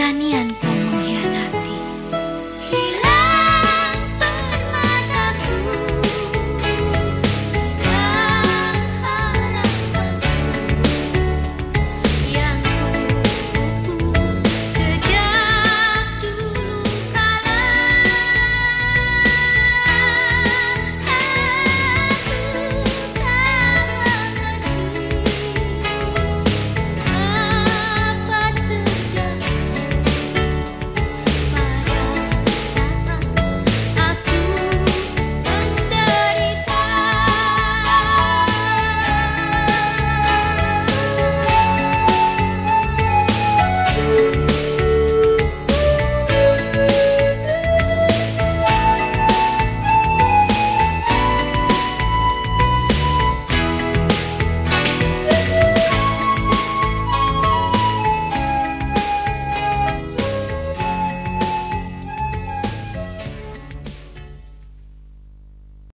keberanianku